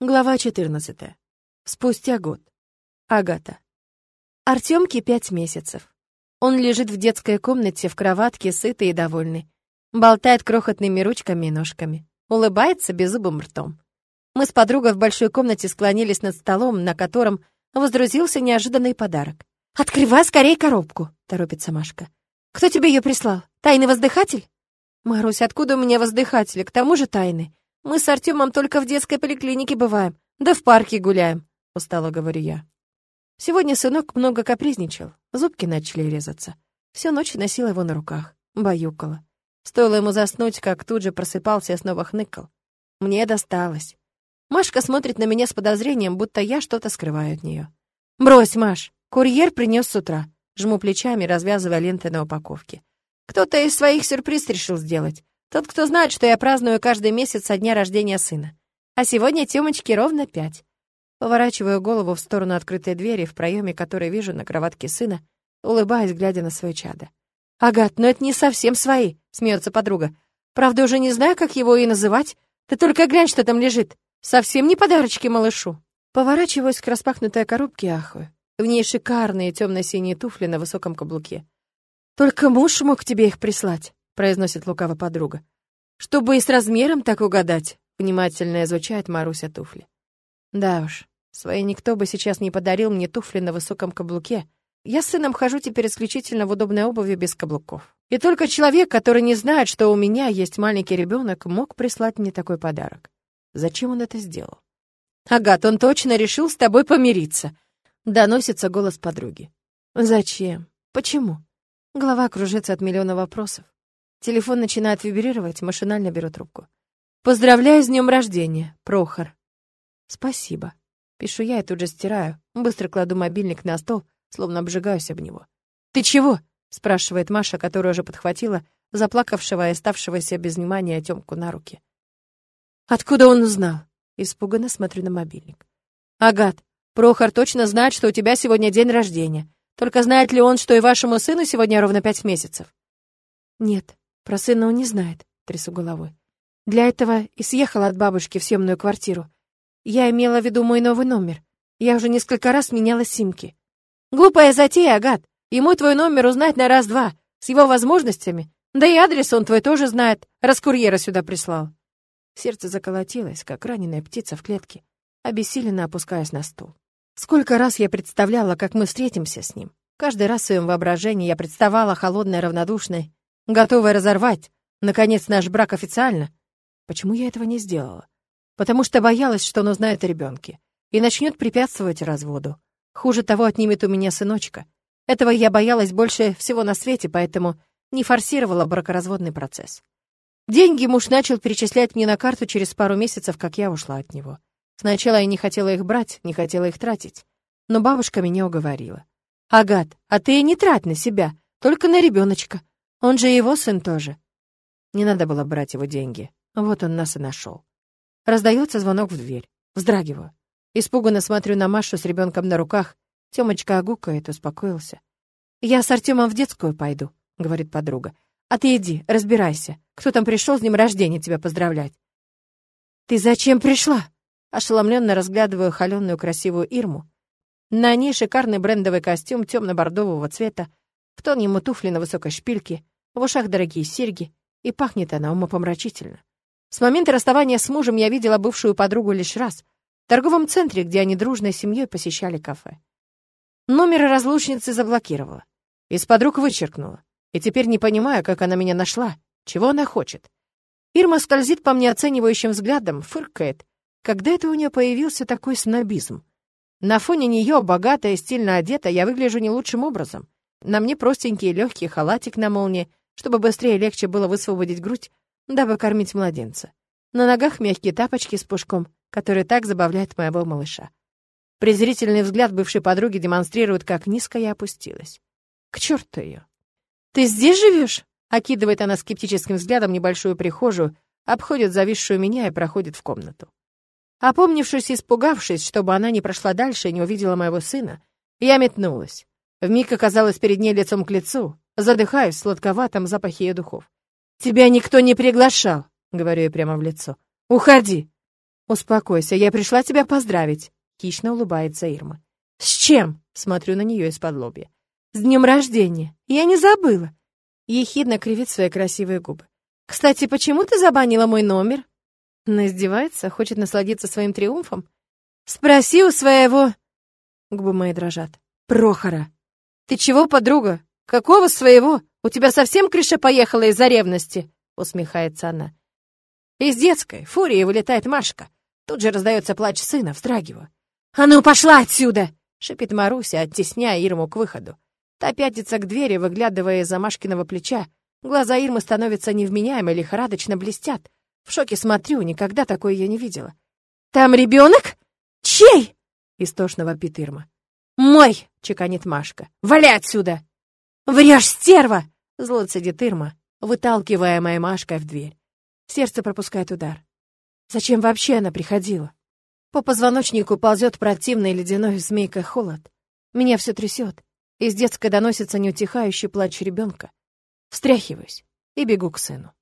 Глава 14. Спустя год. Агата. Артемке пять месяцев. Он лежит в детской комнате в кроватке, сытый и довольный. Болтает крохотными ручками и ножками. Улыбается беззубым ртом. Мы с подругой в большой комнате склонились над столом, на котором воздрузился неожиданный подарок. «Открывай скорее коробку!» — торопится Машка. «Кто тебе ее прислал? Тайный воздыхатель?» «Марусь, откуда у меня воздыхатель? К тому же тайный. Мы с Артемом только в детской поликлинике бываем, да в парке гуляем», — устало говорю я. Сегодня сынок много капризничал, зубки начали резаться. Всю ночь носила его на руках, баюкала. Стоило ему заснуть, как тут же просыпался и снова хныкал. Мне досталось. Машка смотрит на меня с подозрением, будто я что-то скрываю от нее. «Брось, Маш, курьер принес с утра», жму плечами, развязывая ленты на упаковке. «Кто-то из своих сюрприз решил сделать. Тот, кто знает, что я праздную каждый месяц со дня рождения сына. А сегодня Тёмочке ровно пять. Поворачиваю голову в сторону открытой двери, в проеме которой вижу на кроватке сына, улыбаясь, глядя на свое чадо. «Агат, но это не совсем свои», — смеется подруга. «Правда, уже не знаю, как его и называть. Ты только глянь, что там лежит. Совсем не подарочки малышу». Поворачиваюсь к распахнутой коробке ахую. В ней шикарные темно-синие туфли на высоком каблуке. «Только муж мог тебе их прислать» произносит лукаво подруга. «Чтобы и с размером так угадать», — внимательно изучает Маруся туфли. «Да уж, свои никто бы сейчас не подарил мне туфли на высоком каблуке. Я с сыном хожу теперь исключительно в удобной обуви без каблуков. И только человек, который не знает, что у меня есть маленький ребенок, мог прислать мне такой подарок. Зачем он это сделал? «Агат, он точно решил с тобой помириться», — доносится голос подруги. «Зачем? Почему?» Голова кружится от миллиона вопросов. Телефон начинает вибрировать, машинально беру трубку. «Поздравляю с днем рождения, Прохор!» «Спасибо». Пишу я и тут же стираю. Быстро кладу мобильник на стол, словно обжигаюсь об него. «Ты чего?» — спрашивает Маша, которая уже подхватила заплакавшего и оставшегося без внимания Тёмку на руки. «Откуда он узнал?» Испуганно смотрю на мобильник. «Агат, Прохор точно знает, что у тебя сегодня день рождения. Только знает ли он, что и вашему сыну сегодня ровно пять месяцев?» «Нет, про сына он не знает, трясу головой. Для этого и съехала от бабушки в съемную квартиру. Я имела в виду мой новый номер. Я уже несколько раз меняла симки. Глупая затея, Агат. Ему твой номер узнать на раз-два, с его возможностями. Да и адрес он твой тоже знает, раз курьера сюда прислал. Сердце заколотилось, как раненая птица в клетке, обессиленно опускаясь на стул. Сколько раз я представляла, как мы встретимся с ним. Каждый раз в своем воображении я представала холодной, равнодушной, готовая разорвать, наконец, наш брак официально. Почему я этого не сделала? Потому что боялась, что он узнает о ребенке и начнет препятствовать разводу. Хуже того, отнимет у меня сыночка. Этого я боялась больше всего на свете, поэтому не форсировала бракоразводный процесс. Деньги муж начал перечислять мне на карту через пару месяцев, как я ушла от него. Сначала я не хотела их брать, не хотела их тратить. Но бабушка меня уговорила. «Агат, а ты не трать на себя, только на ребеночка. Он же его сын тоже. Не надо было брать его деньги. Вот он нас и нашел. Раздается звонок в дверь. Вздрагиваю. Испуганно смотрю на Машу с ребенком на руках. Тёмочка огукает, успокоился. «Я с Артемом в детскую пойду», — говорит подруга. «А ты иди, разбирайся. Кто там пришел с днем рождения тебя поздравлять?» «Ты зачем пришла?» Ошеломленно разглядываю холеную красивую Ирму. На ней шикарный брендовый костюм темно-бордового цвета, в тон ему туфли на высокой шпильке, в ушах дорогие серьги, и пахнет она умопомрачительно. С момента расставания с мужем я видела бывшую подругу лишь раз, в торговом центре, где они дружной семьей посещали кафе. Номер разлучницы заблокировала. Из подруг вычеркнула. И теперь не понимаю, как она меня нашла, чего она хочет. Ирма скользит по мне оценивающим взглядом, фыркает. Когда это у нее появился такой снобизм? На фоне нее, богатая и стильно одета, я выгляжу не лучшим образом. На мне простенький легкий халатик на молнии, чтобы быстрее и легче было высвободить грудь, дабы кормить младенца. На ногах мягкие тапочки с пушком, которые так забавляют моего малыша. Презрительный взгляд бывшей подруги демонстрирует, как низко я опустилась. К черту ее. «Ты здесь живешь?» Окидывает она скептическим взглядом небольшую прихожую, обходит зависшую меня и проходит в комнату. Опомнившись и испугавшись, чтобы она не прошла дальше и не увидела моего сына, я метнулась. Вмиг оказалась перед ней лицом к лицу, задыхаясь в сладковатом запахе ее духов. «Тебя никто не приглашал», — говорю ей прямо в лицо. «Уходи!» «Успокойся, я пришла тебя поздравить», — хищно улыбается Ирма. «С чем?» — смотрю на нее из-под лобья. «С днем рождения! Я не забыла!» Ехидно кривит свои красивые губы. «Кстати, почему ты забанила мой номер?» Она издевается, хочет насладиться своим триумфом. «Спроси у своего...» Губы мои дрожат. «Прохора!» «Ты чего, подруга? Какого своего? У тебя совсем крыша поехала из-за ревности?» Усмехается она. Из детской фурии вылетает Машка. Тут же раздается плач сына, вздрагиваю. «А ну, пошла отсюда!» — шипит Маруся, оттесняя Ирму к выходу. Та пятится к двери, выглядывая из-за Машкиного плеча. Глаза Ирмы становятся невменяемо, лихорадочно блестят. В шоке смотрю, никогда такой я не видела. «Там ребенок? Чей?» — истошно вопит Ирма. «Мой!» — чеканит Машка. «Валяй отсюда!» «Врешь, стерва!» — зло цедит Ирма, выталкиваемая Машкой в дверь. Сердце пропускает удар. Зачем вообще она приходила? По позвоночнику ползет противный ледяной змейкой холод. Меня все трясет. Из детской доносится неутихающий плач ребенка. Встряхиваюсь и бегу к сыну.